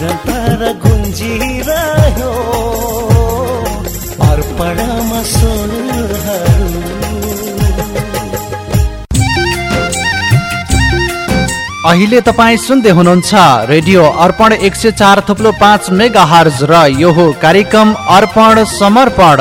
निरन्तर गुन्जिरह्यो अर्पणमा स्वरहरू अहिले तपाईँ सुन्दै हुनुहुन्छ रेडियो अर्पण एक सय चार थुप्लो पाँच मेगा हर्ज र यो कार्यक्रम अर्पण समर्पण।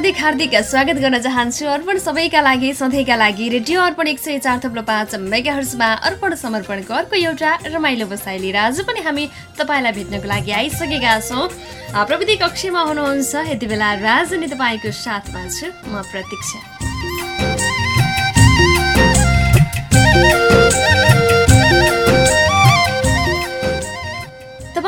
हार्दिक हार्दिक स्वागत गर्न चाहन्छु। अर्पण सबैका लागि सधैँका लागि रेडियो अर्पण एक सय चार थप्लो पाँच मेगाहर्समा अर्पण समर्पणको अर्को एउटा रमाइलो बसाइ लिएर आज पनि हामी तपाईँलाई भेट्नको लागि आइसकेका छौँ। प्रविधि कक्षमा हुनुहुन्छ। यति बेला राज अनि तपाईँको साथमा छु। म प्रतीक्षा।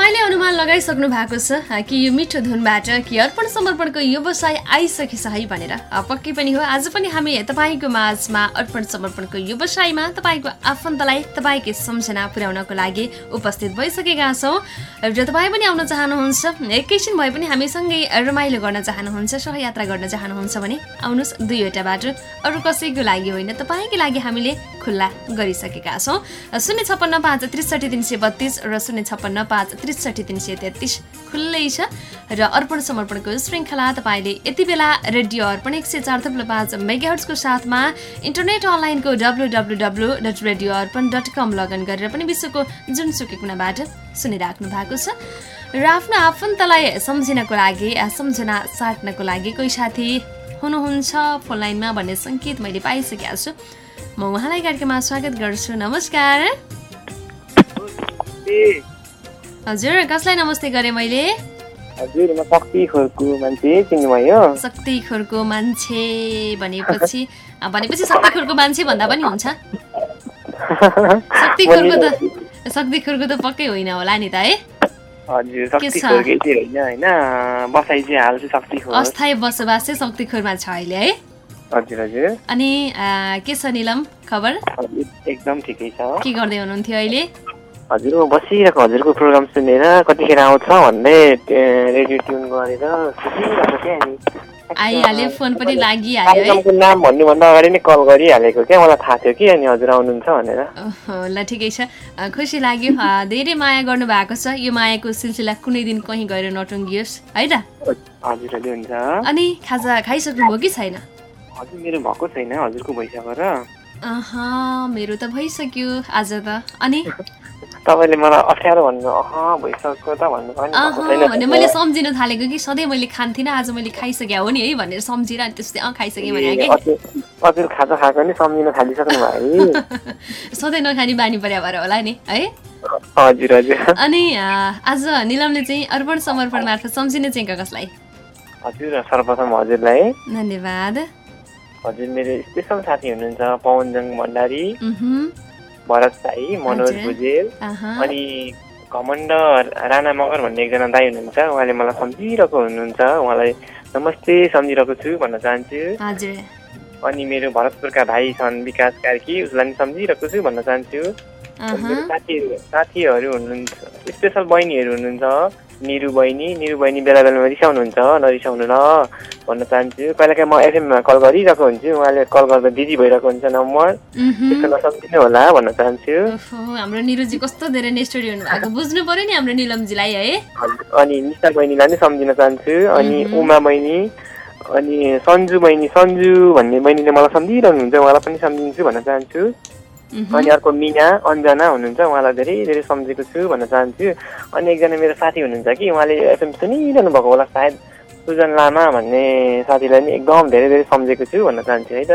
तपाईँले अनुमान लगाइसक्नु भएको छ कि यो मिठो धुनबाट कि अर्पण समर्पणको व्यवसाय आइसकेछ है भनेर। पक्कै पनि हो। आज पनि हामी तपाईँको माझमा अर्पण समर्पणको व्यवसायमा तपाईँको आफन्तलाई तपाईँकै सम्झना पुर्याउनको लागि उपस्थित भइसकेका छौँ। र तपाईँ पनि आउन चाहनुहुन्छ एकैछिन भए पनि हामीसँगै रमाइलो गर्न चाहनुहुन्छ सहयात्रा गर्न चाहनुहुन्छ भने आउनुहोस् दुईवटा बाटो। अरू कसैको लागि होइन तपाईँकै लागि हामीले खुल्ला गरिसकेका छौँ। शून्य छप्पन्न पाँच त्रिसठी तिन सय बत्तिस र शून्य छप्पन्न पाँच त्रिसठी तिन सय तेत्तिस खुल्लै छ र अर्पण समर्पणको श्रृङ्खला तपाईँले यति बेला रेडियो अर्पण एक सय चार थप्लो पाँच मेगाहर्सको साथमा इन्टरनेट अनलाइनको W W W dot radio Arpan dot com login गरेर पनि विश्वको जुनसुकै कुनाबाट सुनिराख्नु भएको छ। र आफ्नो आफन्तलाई सम्झिनको लागि सम्झना साट्नको लागि कोही साथी हुनुहुन्छ? फोन लाइनमा भन्ने सङ्केत मैले पाइसकेको छु। म उहाँलाई कार्यक्रममा स्वागत गर्छु। नमस्कार। हजुर कसलाई नमस्ते गरेँ मैले? हजुर म शक्ति खोरको मान्छे चिन्नुभयो। शक्ति खोरको मान्छे भनेपछि भनेपछि शक्ति खोरको मान्छे भन्दा पनि हुन्छ। शक्ति खोरको त शक्ति खोरको त पक्कै होइन होला नि त है? अस्थायी बसोबास चाहिँ शक्ति खोरमा छ अहिले है? हजुर हजुर। अनि के छ निलम? खबर? एकदम ठिकै छ। के गर्दै हुनुहुन्थ्यो अहिले? हजुर म बसिरहेको हजुरको प्रोग्राम सुनेर कतिखेर आउँछ भन्दै रेडियो ट्युन गरेर आइहाल्यो फोन पनि लागिहाल्यो है। नाम भन्नुभन्दा अगाडि नै कल गरिहालेको क्या मलाई थाहा थियो कि अनि हजुर आउनुहुन्छ भनेर। ओहो, ल ठिकै छ। खुसी लाग्यो। धेरै माया गर्नु भएको छ। यो मायाको सिलसिला कुनै दिन कहीँ गएर नटुङ्गियोस् है त? हजुर हजुर हुन्छ। अनि खाजा खाइसक्नुभयो कि छैन? हजुर मेरो भएको छैन हजुरको भइसक्यो र मेरो त भइसक्यो आज त। अनि तपाईँले मलाई अप्ठ्यारो भन्नु अह भइसक्यो त भन्नु पनि अह भएको छैन भने मैले सम्झिन थालेको कि सधैँ मैले खान्थिनँ आज मैले खाइसकेँ हो नि है भनेर सम्झिएर अनि त्यस्तै अँ खाइसकेँ भने हजुर खाजा खाएको नि सम्झिन थालिसक्नु भयो है। सधैँ नखाने बानी पर्या भएर होला नि है? हजुर हजुर। अनि आज निलमले चाहिँ अर्पण समर्पण मार्फत सम्झिने चाहिँ कसलाई? हजुर सर्वप्रथम हजुरलाई। धन्यवाद। हजुर मेरो स्पेसल साथी हुनुहुन्छ पवनजङ भण्डारी। भरत साई मनोज। भुजेल अनि घमण्ड राणा मगर भन्ने एकजना दाई हुनुहुन्छ। उहाँले मलाई सम्झिरहेको हुनुहुन्छ। उहाँलाई नमस्ते सम्झिरहेको छु भन्न चाहन्छु। अनि मेरो भरतपुरका भाइ छन् विकास कार्की उसलाई पनि सम्झिरहेको छु भन्न चाहन्छु। साथीहरू साथीहरू हुनुहुन्छ स्पेसल बहिनीहरू हुनुहुन्छ। निरु बहिनी निरु बहिनी बेला बेलामा रिसाउनुहुन्छ नरिसाउनु ल भन्न चाहन्छु कहिलेकाहीँ म एफएममा कल गरिरहेको हुन्छु उहाँले कल गर्दा बिजी भइरहेको हुन्छ नम्बर उहुँ। त्यसो नसम्झिनु होला भन्न चाहन्छु हाम्रो निरुजी कस्तो धेरै नेस्टोरी हुनुभएको बुझ्नु पर्यो नि हाम्रो निलमजीलाई है अनि निशा बहिनीलाई पनि सम्झिन चाहन्छु अनि। उमा बहिनी अनि सन्जु बहिनी सन्जु भन्ने बहिनीले मलाई सम्झिरहनुहुन्छ उहाँलाई पनि सम्झिन्छु भन्न चाहन्छु। अनि अर्को मिना अन्जना हुनुहुन्छ उहाँलाई धेरै धेरै सम्झेको छु भन्न चाहन्छु। अनि एकजना मेरो साथी हुनुहुन्छ कि उहाँले एफएम सुनिरहनु भएको होला सायद। सुजन लामा भन्ने साथीलाई नि एकदम धेरै धेरै सम्झेको छु भन्न चाहन्छु है त?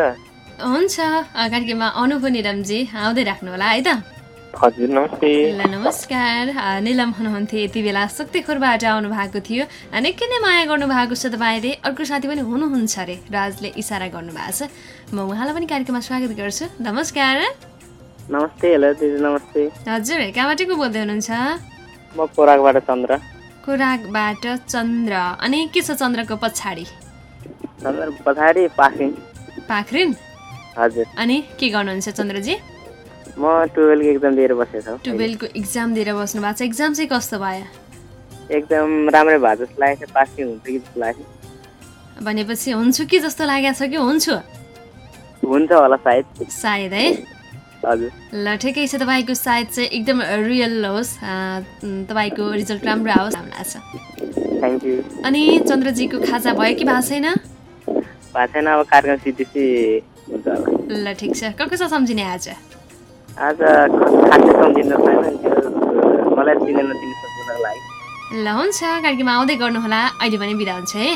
हुन्छ कार्यक्रममा पनि निलमजी आउँदै राख्नु होला है त? हजुर नमस्ते। ल नमस्कार। निलम हुनुहुन्थ्यो यति बेला। शक्तिखोरबाट आउनु भएको थियो। निकै नै माया गर्नु भएको छ तपाईँले। अर्को साथी पनि हुनुहुन्छ अरे राजले इसारा गर्नुभएको छ। म उहाँलाई पनि कार्यक्रममा स्वागत गर्छु। नमस्कार। नमस्ते हेलो दिदी नमस्ते। हजुर कहाँबाट को बोल्दै हुनुहुन्छ? म पोराकबाट चन्द्र। खोराकबाट चन्द्र। अनि के छ चन्द्रको पछाडि? चन्द्र पछाडि पासिङ पाखरिन हजुर। अनि के गर्नुहुन्छ चन्द्रजी? म टुवेल्भको एक्जाम दिएर बसेको छु। टुवेल्भको इक्जाम दिएर बस्नु भएको छ। इक्जाम चाहिँ कस्तो भयो? एकदम राम्रै भयो जस्तो लागेको छ पासिङ हुन्छ कि जस्तो लाग्यो भनेपछि हुन्छु कि जस्तो लागेको छ कि हुन्छु? हुन्छ होला सायद। सायद है। ल ठिकै छ तपाईँको सायद चाहिँ एकदम रियल होस्। तपाईँको रिजल्ट राम्रो आओस्। छ अनि चन्द्रजीको खाजा भयो कि भएको छैन? भएको छैन अब कार्यक्रम हुन्छ ल ठिक छ। को को छ सम्झिने आज? आज खासै सम्झिन मलाई चिने नचिने सम्झिनको लागि। ल हुन्छ। कार्यक्रममा आउँदै गर्नुहोला। अहिले भने बिदा हुन्छ है।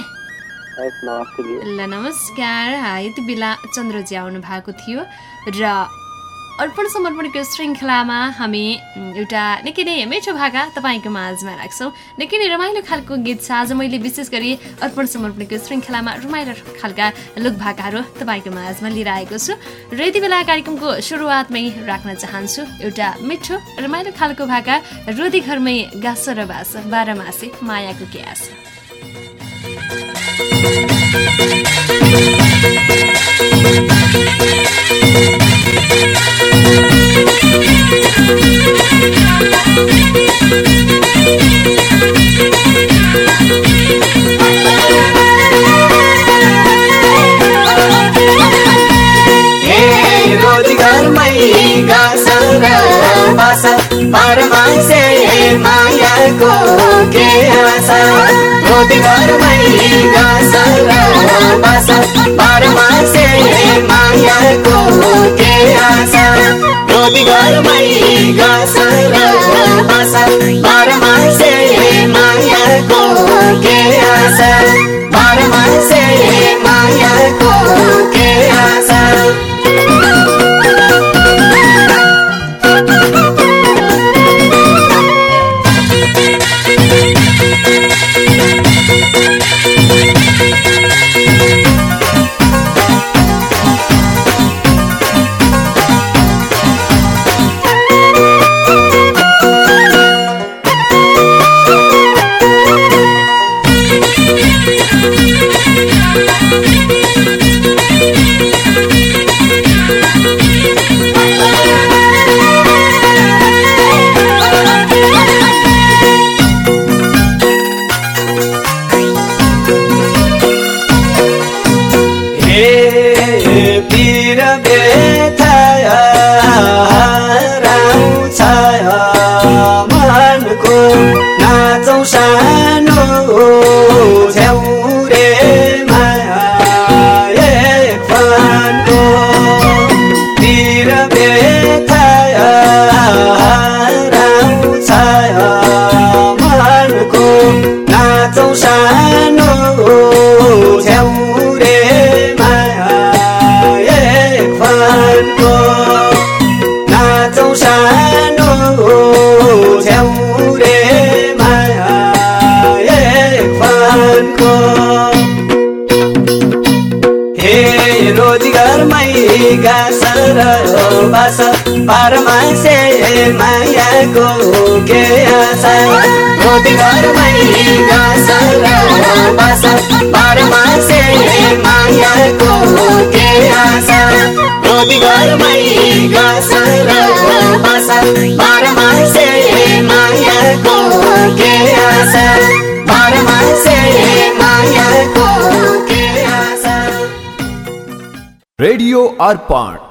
ल नमस्कार। यति बेला चन्द्रजी आउनु भएको थियो। र अर्पण समर्पणको श्रृङ्खलामा हामी एउटा निकै नै मिठो भाका तपाईँको माझमा राख्छौँ। निकै नै रमाइलो खालको गीत छ। आज मैले विशेष गरी अर्पण समर्पणको श्रृङ्खलामा रमाइलो खालका लोक भाकाहरू तपाईँको माझमा लिएर आएको छु। र यति बेला कार्यक्रमको सुरुवातमै राख्न चाहन्छु एउटा मिठो रमाइलो खालको भाका रोदी घरमै गाँस र बास बाह्र मासे मायाको आशा रोजगारमै गाँस र बास परमासे मायाको के आशा रोजगारमै गाँस र बास मायाको के आशा रोजगारमै गाँस र बास परमासे मायाको के आशा परमासे मायाको के आशा पारमासे मायाको के आशा। रोजगारमै गाँस र बास पारमासे मायाको के आशा। रोजगारमै गाँस र बास पारमासे मायाको के आशा। पारमासे मायाको के आशा। रेडियो अर्पण।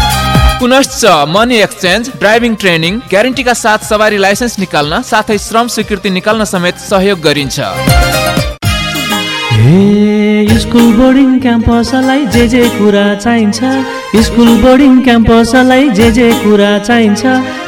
पुनश्च मनी एक्सचेन्ज ड्राइभिङ ट्रेनिङ ग्यारेन्टीका साथ सवारी लाइसेन्स निकाल्न साथै श्रम स्वीकृति निकाल्न समेत सहयोग गरिन्छ। स्कुल बोर्डिङ क्याम्पसलाई जे जे कुरा चाहिन्छ स्कुल बोर्डिङ क्याम्पसलाई जे जे कुरा चाहिन्छ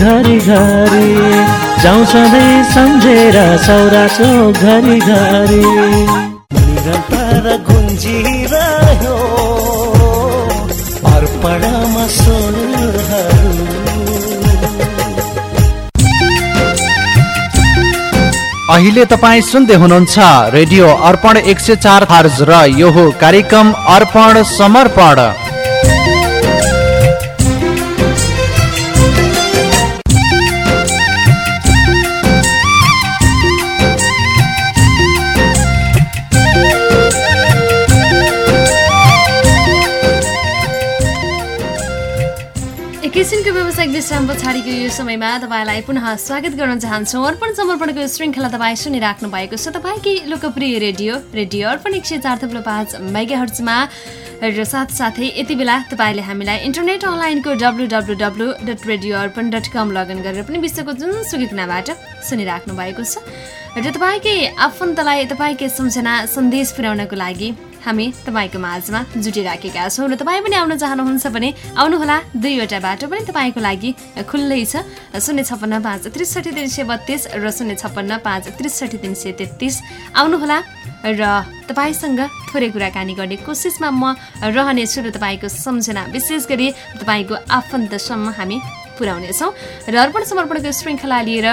घरि घरि जाउँ सधैँ सम्झेर सौराछो घरि घरि। निरन्तर अहिले तपाईँ सुन्दै हुनुहुन्छ रेडियो अर्पण एक सय चार हर्ज र यो कार्यक्रम अर्पण समर्पण। विश्राम पछाडिको यो समयमा तपाईँलाई पुनः स्वागत गर्न चाहन्छौँ। अर्पण समर्पणको श्रृङ्खला तपाईँ सुनिराख्नु भएको छ। तपाईँकै लोकप्रिय रेडियो रेडियो अर्पण एक सय चार थुप्रो पाँच मेगा हर्चमा र साथसाथै यति बेला तपाईँले हामीलाई इन्टरनेट अनलाइनको W W W dot radio Arpan dot com login गरेर पनि विश्वको जुनसुकै कुनाबाट सुनिराख्नु भएको छ। र तपाईँकै आफन्तलाई तपाईँकै सम्झना सन्देश पुर्याउनको लागि हामी तपाईँको माझमा जुटिराखेका छौँ र तपाईँ पनि आउन चाहनुहुन्छ भने आउनुहोला। दुईवटा बाटो पनि तपाईँको लागि खुल्लै छ। शून्य छप्पन्न पाँच त्रिसठी तिन सय बत्तिस र शून्य छप्पन्न पाँच त्रिसठी तिन सय तेत्तिस। आउनुहोला र तपाईँसँग थोरै कुराकानी गर्ने कोसिसमा म रहनेछु र तपाईँको सम्झना विशेष गरी तपाईँको आफन्तसम्म हामी पुर्याउनेछौँ। र अर्पण समर्पणको श्रृङ्खला लिएर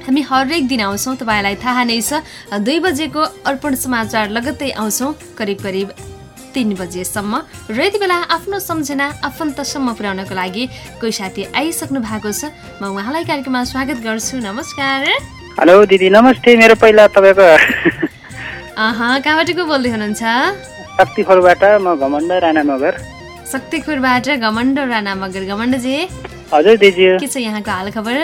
हामी हरेक दिन आउँछौँ। तपाईँलाई थाहा नै छ दुई बजेको अर्पण समाचार लगत्तै आउँछौँ करिब करिब तिन बजेसम्म। र यति बेला आफ्नो सम्झना आफन्तसम्म पुर्याउनको लागि कोही साथी आइसक्नु भएको छ। म उहाँलाई कार्यक्रममा स्वागत गर्छु। नमस्कार। हेलो दिदी नमस्ते। मेरो पहिला तपाईँको कहाँबाट को बोल्दै हुनुहुन्छ? शक्तिखोरबाट म घमण्ड राणा मगर शक्तिखुरबाट घमण्ड राणा मगर घमण्डजी। हजुर दिदी। के छ यहाँको हाल खबर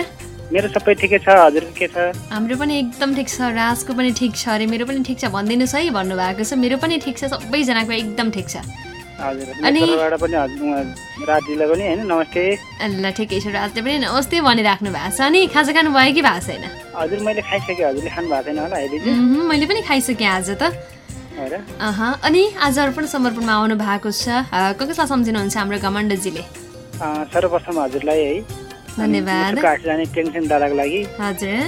मेरो सबै ठिकै छ हजुरको के छ? हाम्रो पनि एकदम ठिक छ राजको पनि ठिक छ अरे मेरो पनि ठिक छ भनिदिनुहोस् है भन्नुभएको छ। मेरो पनि ठिक छ सबैजनाको एकदम ठिक छ। हजुर अनि- पनि हजुर राजीलाई पनि होइन नमस्ते। ल ठिकै छ राजले पनि नमस्ते भनिराख्नु भएको छ। अनि खाजा खानु भयो कि भएको छैन? हजुर मैले खाइसकेँ हजुरले खानु भएको छैन होला अहिले मैले पनि खाइसकेँ आज त। अनि आज अर्पण समर्पणमा आउनु भएको छ कसलाई सम्झिनुहुन्छ हाम्रो घमण्डजीले? सर्वप्रथम हजुरलाई है धन्यवाद। जाने टेन्सन दादाको लागि। हजुर।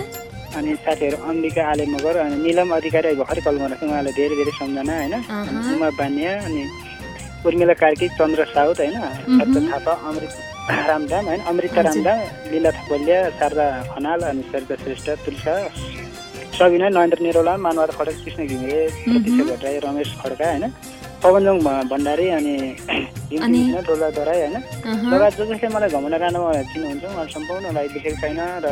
अनि साथीहरू अम्बिका आले मगर अनि निलम अधिकारी भर्खरै कल गर्नु उहाँलाई धेरै धेरै सम्झना होइन? उमा बानिया अनि उर्मिला कार्की चन्द्र साउद होइन? सत्य थापा अमृत रामधाम होइन? अमृता रामधाम लीला थपलिया शारदा खनाल अनि सरिता श्रेष्ठ तुलसा सबिना नरेन्द्र निरोला मानवाद खड्का कृष्ण घिमिरे प्रतीक्षा भट्टराई रमेश खड्का होइन? पवनजोङ भण्डारी अनि अनि? डोला दराई होइन। लगायत जो जसले मलाई घमण्ड राणामा चिन्नुहुन्छ उहाँहरू सम्पूर्णलाई देखेको छैन र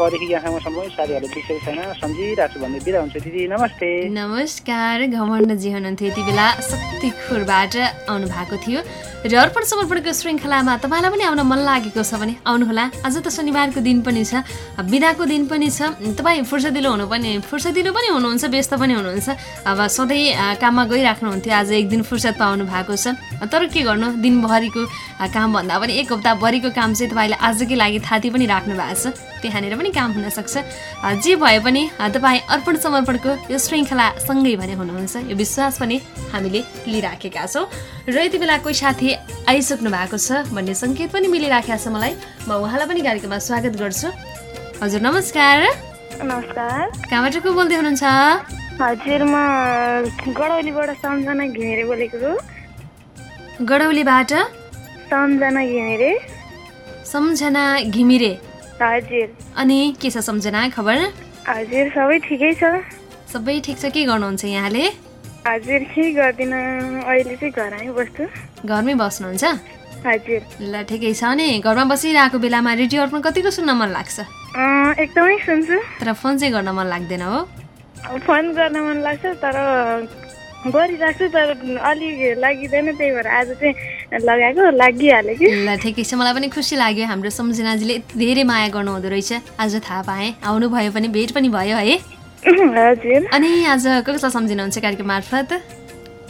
कदेखि यहाँसम्म सम्पूर्ण साथीहरूले देखेको छैन। सम्झिरहेको छु भन्ने बिदा हुन्छ दिदी। नमस्ते। नमस्कार घमण्डजी हुनुहुन्थ्यो। यति बेला शक्तिखुरबाट आउनु भएको थियो र अर्पण समर्पणको श्रृङ्खलामा तपाईँलाई पनि आउन मन लागेको छ भने आउनुहोला। आज त शनिबारको दिन पनि छ बिदाको दिन पनि छ। तपाईँ फुर्सदिलो हुनु पनि फुर्सदिलो पनि हुनुहुन्छ व्यस्त पनि हुनुहुन्छ। अब सधैँ काममा गइराख्नुहुन्थ्यो। आज एक दिन फुर्सद पाउनु भएको छ। तर के गर्नु? दिनभरिको अ, कामभन्दा पनि एक हप्ताभरिको काम चाहिँ तपाईँले आजकै लागि थाती पनि राख्नु भएको छ। त्यहाँनिर पनि काम हुनसक्छ। जे भए पनि तपाईँ अर्पण समर्पणको यो श्रृङ्खला सँगै भने हुनुहुन्छ। यो विश्वास पनि हामीले लिइराखेका छौँ। र यति बेला कोही साथी आइसक्नु भएको छ भन्ने सङ्केत पनि मिलिराखेको छ मलाई। म उहाँलाई पनि कार्यक्रममा स्वागत गर्छु। हजुर नमस्कार। नमस्कार। कहाँबाट को बोल्दै हुनुहुन्छ? हजुर म गडौलीबाट सम्झना घिमिरे बोलेको गडौलीबाट सम्झना घिमिरे। सम्झना घिमिरे। हजुर। अनि के छ सम्झना खबर? हजुर सबै ठिकै छ। सबै ठिक छ के गर्नुहुन्छ यहाँले? हजुर केही गर्दिनँ? अहिले चाहिँ घरमै बस्छु। घरमै बस्नुहुन्छ? हजुर। ल ठिकै छ नि। घरमा बसिरहेको बेलामा रेडियो अर्पण कतिको सुन्न मन लाग्छ? एकदमै सुन्छु। तर फोन चाहिँ गर्न मन लाग्दैन हो। फोन गर्न मन लाग्छ तर गरिराख्छु तर अलिक लागिँदैन त्यही भएर आज चाहिँ लगाएको लागिहाल्यो कि। ल ठिकै छ। मलाई पनि खुसी लाग्यो। हाम्रो सम्झनाजीले यति धेरै माया गर्नुहुँदो रहेछ। आज थाहा पाएँ। आउनुभयो पनि भेट पनि भयो है। हजुर। अनि आज को कसलाई सम्झिनुहुन्छ कार्यक्रम मार्फत?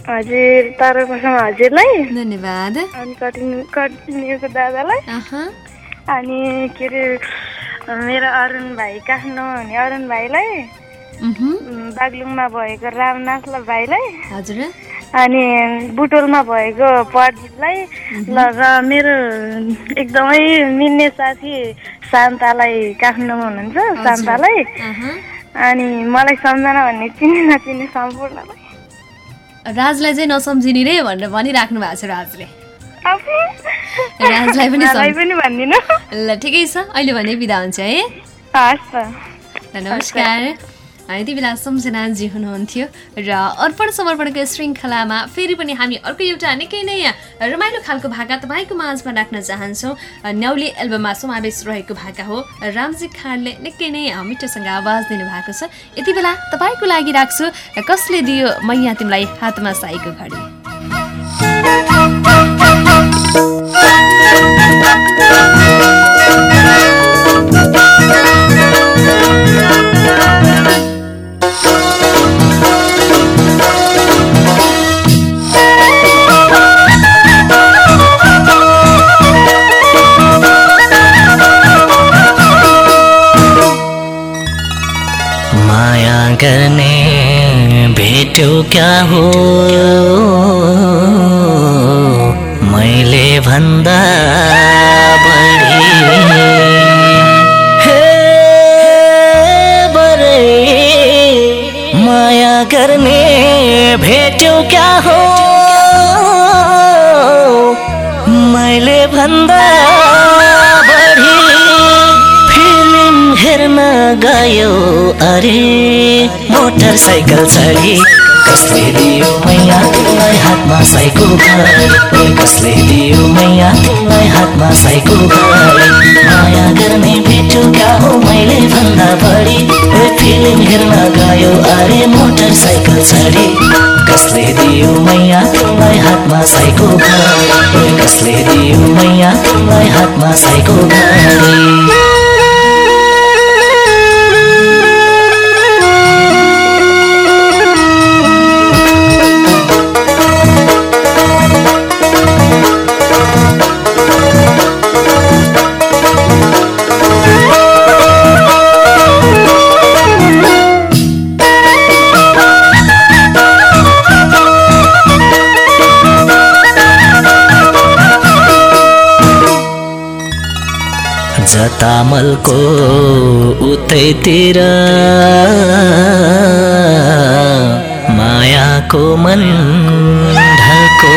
हजुर तर्फसम्म हजुरलाई। धन्यवाद। अनि कटिङ कटिङको दादालाई। अनि के अरे मेरो अरुण भाइ काठमाडौँ हुने अरुण भाइलाई। बागलुङमा भएको रामनाथ भाइलाई हजुर। अनि बुटोलमा भएको प्रदीपलाई ल र मेरो एकदमै मिल्ने साथी शान्तालाई काठमाडौँमा हुनुहुन्छ शान्तालाई। अनि मलाई सम्झना भन्ने चिन्ने नचिन्ने सम्पूर्णलाई। राजलाई चाहिँ नसम्झिने रे भनेर भनिराख्नु भएको छ राजले। राजलाई पनि भनिदिनु। ल ठिकै छ। अहिले भने बिदा हुन्छ है। हस् नमस्कार। यति बेला सम्झनाजी हुनुहुन्थ्यो र अर्पण समर्पणको श्रृङ्खलामा फेरि पनि हामी अर्को एउटा निकै नै रमाइलो खालको भाका तपाईँको माझमा राख्न चाहन्छौँ। न्याउली एल्बममा समावेश रहेको भाका हो। रामजी खाँडले निकै नै मिठोसँग आवाज दिनुभएको छ। यति बेला तपाईँको लागि राख्छु कसले दियो मैया तिमीलाई हातमा साईको घडी। माया गर्ने भेट्यो क्या हो? मैले भन्दा माया गर्ने भेट्यो क्या हो? मैले भन्दा गयो अरे मोटरसाइकल चढी। कसले दियो मैया तिमीलाई हातमा साइको घडी कसले दियो मैया तिमीलाई हातमा साइको घडी माया गर्ने भेट्यो क्या हो मैले भन्दा बढी। फिल्म हेर्न गयो। अरे मोटरसाइकल चढी। कसले दियो मैया तिमीलाई हातमा साइको घडी कसले दियो मैया तिमीलाई हातमा साइको घडी जतामलको उतैतिर मायाको मन ढल्को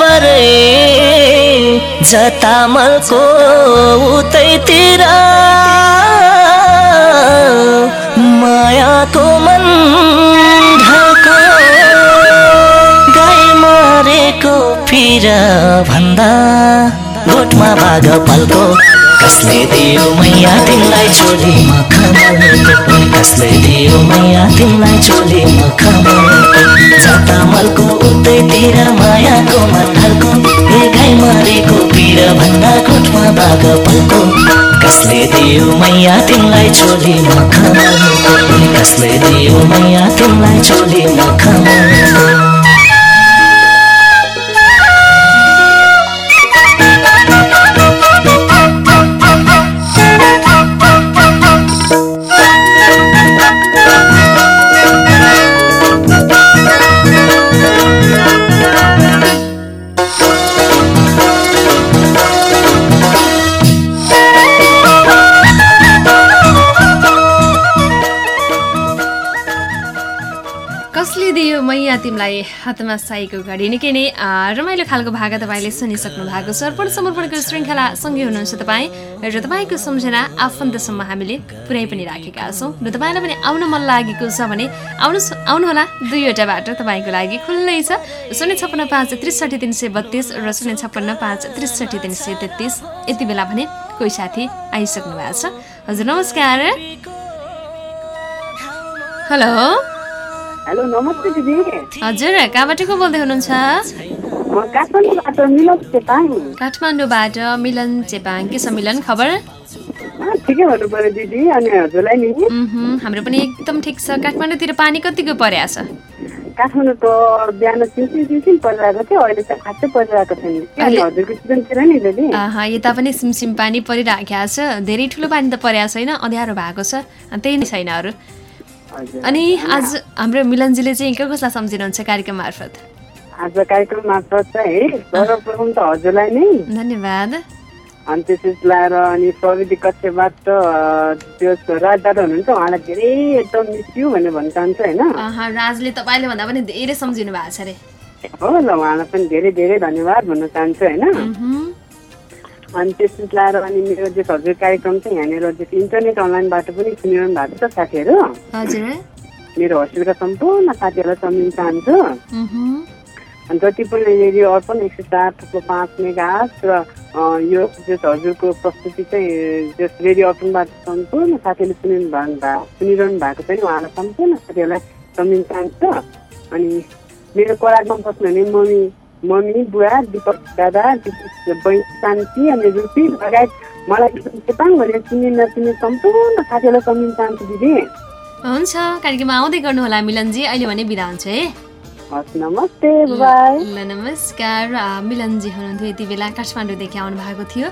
बरै जतामलको उतैतिर मरेको पिरा भन्दा गोठमा बाघ पल्को कसले दियो मैया तिमीलाई छोरी कसले दियो मैया तिमीलाई छोरी मखमलको जतामलको उतैतिर मायाको मन्डलको ए गाई मरेको पिर भन्दा गोठमा बाघ पल्को कसले दियो मैया तिमीलाई छोरी मखमलको कसले दियो मैया तिमीलाई छोरी मखमलको हातमा साईको घडी निकै नै रमाइलो खालको भागा तपाईँले सुनिसक्नु भएको छ। अर्पण समर्पणको श्रृङ्खला सँगै हुनुहुन्छ तपाईँ र तपाईँको सम्झना आफन्तसम्म हामीले पुर्याइ पनि राखेका छौँ। र तपाईँलाई पनि आउन मन लागेको छ भने आउनुहोस् आउनुहोला दुईवटा बाटो तपाईँको लागि खुल्लै छ। शून्य छप्पन्न पाँच त्रिसठी तिन सय बत्तिस र शून्य छप्पन्न पाँच त्रिसठी तिन सय तेत्तिस। यति बेला भने कोही साथी आइसक्नु भएको छ। हजुर नमस्कार। हेलो। हेलो नमस्ते दिदी। हजुर कहाँबाट को बोल्दै हुनुहुन्छ? म काठमाडौँबाट मिलन चेपाङ। के छ मिलन खबर? दिदी अनि हजुरलाई नि। हाम्रो पनि एकदम ठिक छ। काठमाडौँतिर पानी कतिको पर्या छ? काठमाडौँ त बिहान चिन्सिन चिन्सिन परिरहेको थियो अहिले त खासै परिरहेको छैन। के अनि अहिले- हजुरको सिजनतिर नि दिदी? आहा, यता पनि सिमसिम पानी परिराखेको छ। धेरै ठुलो पानी त पर्या छैन अँध्यारो भएको छ। त्यही नै छैन अरू। अनि आज हाम्रो मिलनजीले चाहिँ को कसलाई सम्झिनुहुन्छ कार्यक्रम मार्फत? आज कार्यक्रम मार्फत चाहिँ सर्वप्रथम त हजुरलाई नै। धन्यवाद। अनि त्यसपछि लाएर अनि प्रविधि कक्षबाट त्यो राजदादा हुनुहुन्छ उहाँलाई धेरै एकदम मिस यु भनेर भन्न चाहन्छु होइन? राजले तपाईँले भन्दा पनि धेरै सम्झिनु भएको छ अरे। हो ल उहाँलाई पनि धेरै धेरै धन्यवाद भन्न चाहन्छु होइन। अनि त्यसपछि लाएर अनि मेरो जो हजुर कार्यक्रम चाहिँ यहाँनिर जो इन्टरनेट अनलाइनबाट पनि सुनिरहनु भएको छ साथीहरू। मेरो होस्टेलका सम्पूर्ण साथीहरूलाई सम्झिन चाहन्छु। अनि जति पनि रेडियो अर्पण एक सय चार थुप्रो पाँच मेगा आठ र यो जस हजुरको प्रस्तुति चाहिँ जस रेडियो अर्पणबाट सम्पूर्ण साथीहरूले सुनिरहनु भएको सुनिरहनु भएको छ नि उहाँलाई सम्पूर्ण साथीहरूलाई सम्झिन चाहन्छु। अनि मेरो कराकमा बस्नुहुने मम्मी मम्मी बुवा दिपक दादा बहिनी शान्ति अनि रुपी लगायत मलाई चेपाङ भनेर चिन्ने नचिन्ने सम्पूर्ण साथीहरूलाई सम्झिन चाहन्छु दिदी। हुन्छ कार्यक्रममा आउँदै गर्नु होला मिलनजी अहिले भने बिदा हुन्छ है। नमस्ते नमस्कार। मिलनजी हुनुहुन्थ्यो यति बेला काठमाडौँदेखि आउनु भएको थियो।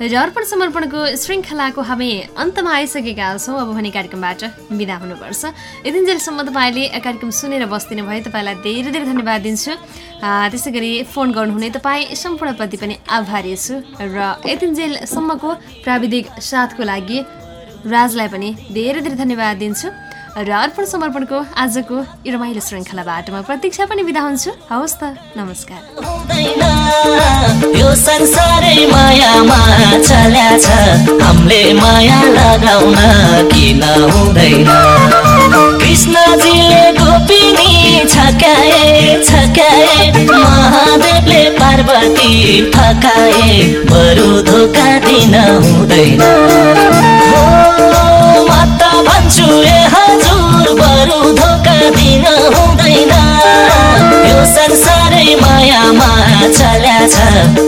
र अर्पण समर्पणको श्रृङ्खलाको हामी अन्तमा आइसकेका छौँ। अब भने कार्यक्रमबाट बिदा हुनुपर्छ। यतिन्जेलसम्म तपाईँले कार्यक्रम सुनेर बस्दिनु भयो। तपाईँलाई धेरै धेरै धन्यवाद दिन्छु। त्यसै गरी फोन गर्नुहुने तपाईँ सम्पूर्णप्रति पनि आभारी छु। र यतिन्जेलसम्मको प्राविधिक साथको लागि राजलाई पनि धेरै धेरै धन्यवाद दिन्छु। र अर्पण समर्पणको आजको रमाइलो श्रृङ्खलाबाट म प्रतीक्षा पनि बिदा हुन्छु। हवस् त नमस्कार। यो माया हुँदैन? बरु धोका दिन हुँदैन। भन्छु ए धोका दिन हुँदैन। यो संसारै मायामा चल्या छ।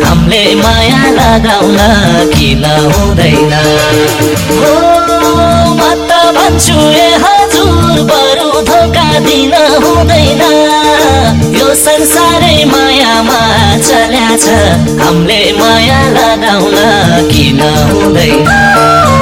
हामीले माया लगाउन किन हुँदैन? हो म त भन्छु ए हजुर बरु धोका दिन हुँदैन। यो संसारै मायामा चल्या छ। हामीले माया लगाउन किन हुँदैन?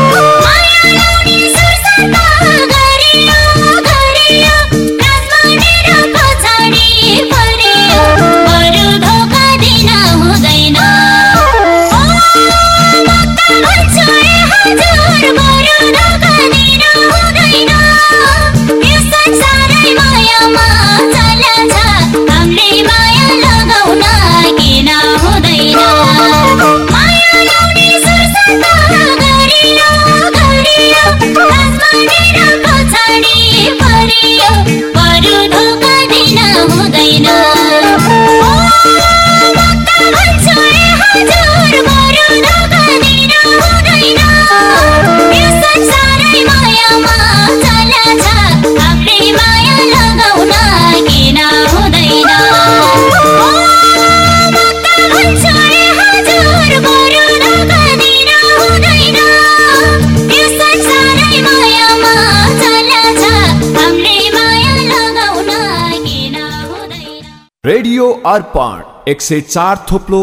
रेडियो अर्पण एक से चार थोप्लो